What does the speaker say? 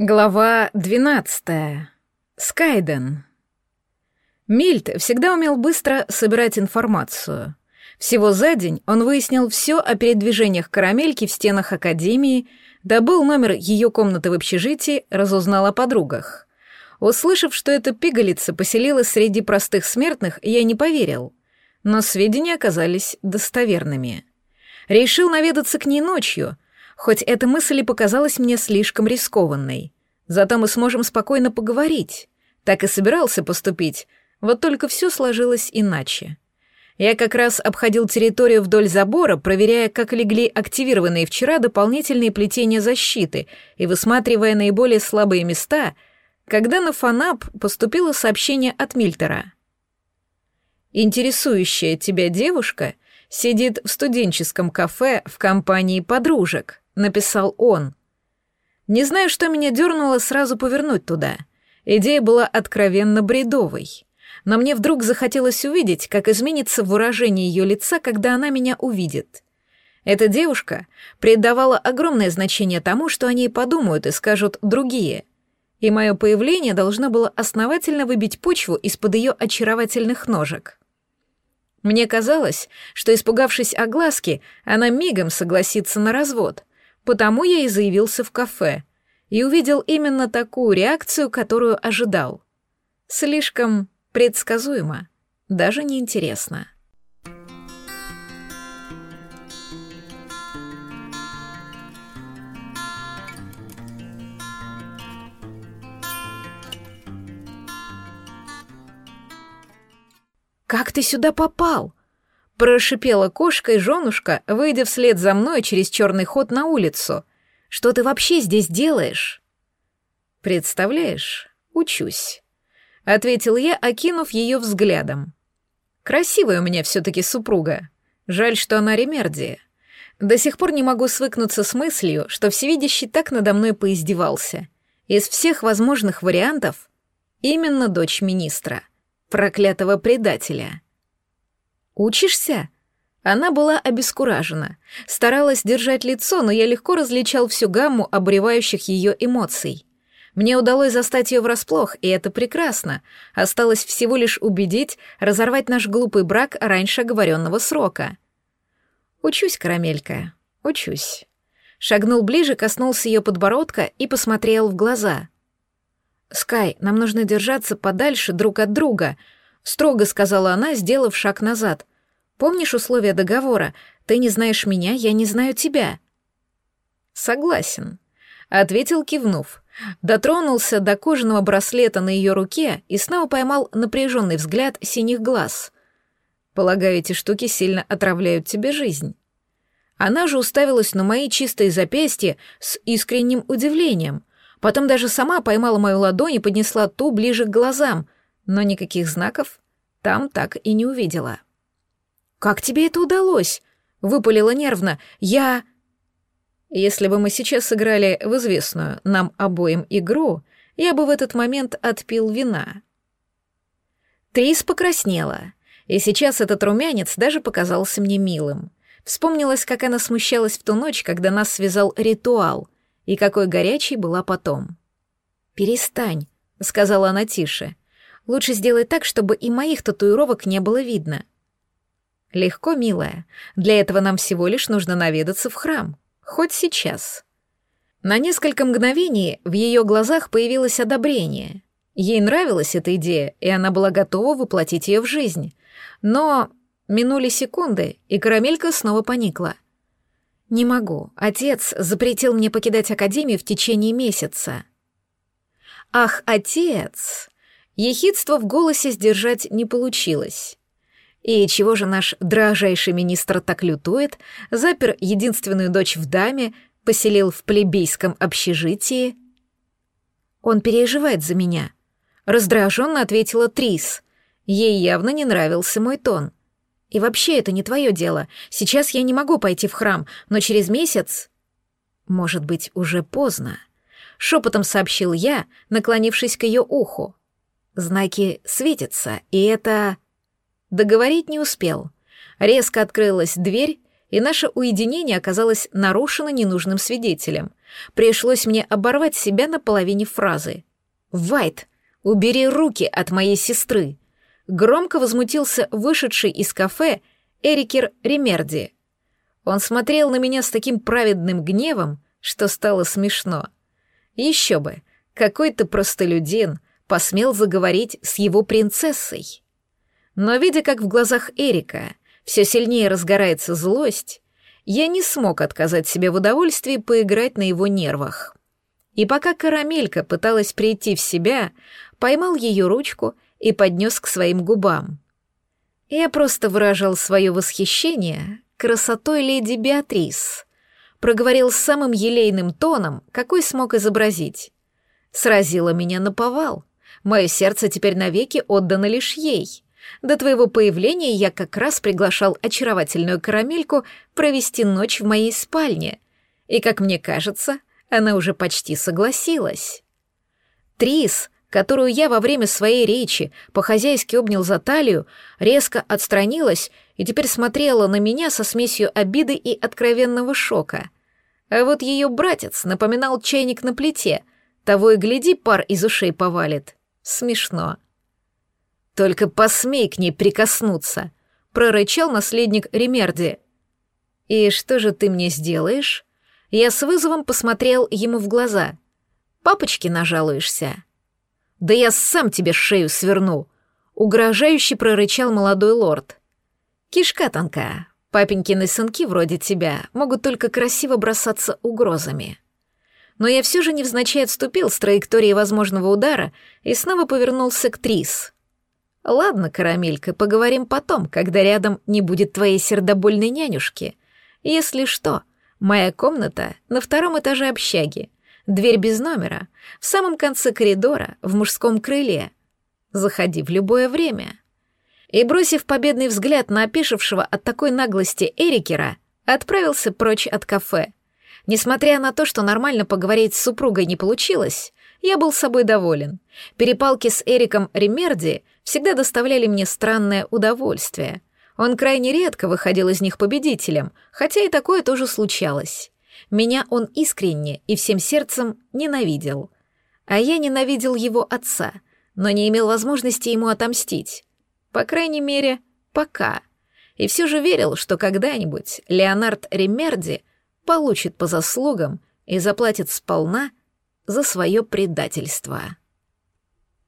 Глава 12. Скайден. Мильт всегда умел быстро собирать информацию. Всего за день он выяснил все о передвижениях карамельки в стенах Академии, добыл номер ее комнаты в общежитии, разузнал о подругах. Услышав, что эта пигалица поселилась среди простых смертных, я не поверил. Но сведения оказались достоверными. Решил наведаться к ней ночью — хоть эта мысль и показалась мне слишком рискованной. Зато мы сможем спокойно поговорить. Так и собирался поступить, вот только все сложилось иначе. Я как раз обходил территорию вдоль забора, проверяя, как легли активированные вчера дополнительные плетения защиты и высматривая наиболее слабые места, когда на Фанап поступило сообщение от Мильтера. «Интересующая тебя девушка сидит в студенческом кафе в компании подружек написал он. Не знаю, что меня дернуло сразу повернуть туда. Идея была откровенно бредовой. Но мне вдруг захотелось увидеть, как изменится выражение ее лица, когда она меня увидит. Эта девушка придавала огромное значение тому, что о ней подумают и скажут другие. И мое появление должно было основательно выбить почву из-под ее очаровательных ножек. Мне казалось, что, испугавшись огласки, она мигом согласится на развод, Потому я и заявился в кафе и увидел именно такую реакцию, которую ожидал. Слишком предсказуемо, даже неинтересно. «Как ты сюда попал?» Прошипела кошка и женушка, выйдя вслед за мной через черный ход на улицу. «Что ты вообще здесь делаешь?» «Представляешь, учусь», — ответил я, окинув ее взглядом. «Красивая у меня все-таки супруга. Жаль, что она ремердия. До сих пор не могу свыкнуться с мыслью, что всевидящий так надо мной поиздевался. Из всех возможных вариантов именно дочь министра, проклятого предателя». «Учишься?» Она была обескуражена, старалась держать лицо, но я легко различал всю гамму обревающих ее эмоций. Мне удалось застать ее врасплох, и это прекрасно. Осталось всего лишь убедить, разорвать наш глупый брак раньше оговоренного срока. «Учусь, карамелька, учусь». Шагнул ближе, коснулся ее подбородка и посмотрел в глаза. «Скай, нам нужно держаться подальше друг от друга», — строго сказала она, сделав шаг назад. Помнишь условия договора? Ты не знаешь меня, я не знаю тебя». «Согласен», — ответил, кивнув. Дотронулся до кожаного браслета на ее руке и снова поймал напряженный взгляд синих глаз. «Полагаю, эти штуки сильно отравляют тебе жизнь». Она же уставилась на мои чистые запястья с искренним удивлением. Потом даже сама поймала мою ладонь и поднесла ту ближе к глазам, но никаких знаков там так и не увидела. «Как тебе это удалось?» — выпалила нервно. «Я...» «Если бы мы сейчас сыграли в известную нам обоим игру, я бы в этот момент отпил вина». Трис покраснела, и сейчас этот румянец даже показался мне милым. Вспомнилось, как она смущалась в ту ночь, когда нас связал ритуал, и какой горячей была потом. «Перестань», — сказала она тише. «Лучше сделай так, чтобы и моих татуировок не было видно. Легко, милая. Для этого нам всего лишь нужно наведаться в храм. Хоть сейчас. На несколько мгновений в ее глазах появилось одобрение. Ей нравилась эта идея, и она была готова воплотить ее в жизнь. Но минули секунды, и карамелька снова поникла. «Не могу. Отец запретил мне покидать Академию в течение месяца». «Ах, отец!» Ехидство в голосе сдержать не получилось. И чего же наш дрожайший министр так лютует, запер единственную дочь в даме, поселил в плебейском общежитии? Он переживает за меня. Раздраженно ответила Трис. Ей явно не нравился мой тон. И вообще это не твое дело. Сейчас я не могу пойти в храм, но через месяц... Может быть, уже поздно. Шепотом сообщил я, наклонившись к ее уху. Знаки светятся, и это... Договорить не успел. Резко открылась дверь, и наше уединение оказалось нарушено ненужным свидетелем. Пришлось мне оборвать себя на половине фразы. «Вайт, убери руки от моей сестры!» Громко возмутился вышедший из кафе Эрикер Ремерди. Он смотрел на меня с таким праведным гневом, что стало смешно. Еще бы, какой-то простолюдин посмел заговорить с его принцессой. Но видя, как в глазах Эрика все сильнее разгорается злость, я не смог отказать себе в удовольствии поиграть на его нервах. И пока карамелька пыталась прийти в себя, поймал ее ручку и поднес к своим губам. Я просто выражал свое восхищение красотой леди Беатрис, проговорил самым елейным тоном, какой смог изобразить. Сразила меня на повал. Мое сердце теперь навеки отдано лишь ей. До твоего появления я как раз приглашал очаровательную карамельку провести ночь в моей спальне. И, как мне кажется, она уже почти согласилась. Трис, которую я во время своей речи по-хозяйски обнял за талию, резко отстранилась и теперь смотрела на меня со смесью обиды и откровенного шока. А вот ее братец напоминал чайник на плите, того и гляди, пар из ушей повалит. Смешно. «Только посмей к ней прикоснуться», — прорычал наследник Ремерди. «И что же ты мне сделаешь?» Я с вызовом посмотрел ему в глаза. «Папочки нажалуешься?» «Да я сам тебе шею сверну», — угрожающе прорычал молодой лорд. «Кишка тонкая. Папенькины сынки вроде тебя могут только красиво бросаться угрозами». Но я все же невзначай отступил с траектории возможного удара и снова повернулся к Трис. Ладно, карамелька, поговорим потом, когда рядом не будет твоей сердобольной нянюшки. Если что, моя комната на втором этаже общаги. Дверь без номера, в самом конце коридора, в мужском крыле. Заходи в любое время. И, бросив победный взгляд на опешившего от такой наглости Эрикера, отправился прочь от кафе. Несмотря на то, что нормально поговорить с супругой не получилось, я был собой доволен. Перепалки с Эриком Ремерди всегда доставляли мне странное удовольствие. Он крайне редко выходил из них победителем, хотя и такое тоже случалось. Меня он искренне и всем сердцем ненавидел. А я ненавидел его отца, но не имел возможности ему отомстить. По крайней мере, пока. И все же верил, что когда-нибудь Леонард Ремерди получит по заслугам и заплатит сполна за свое предательство.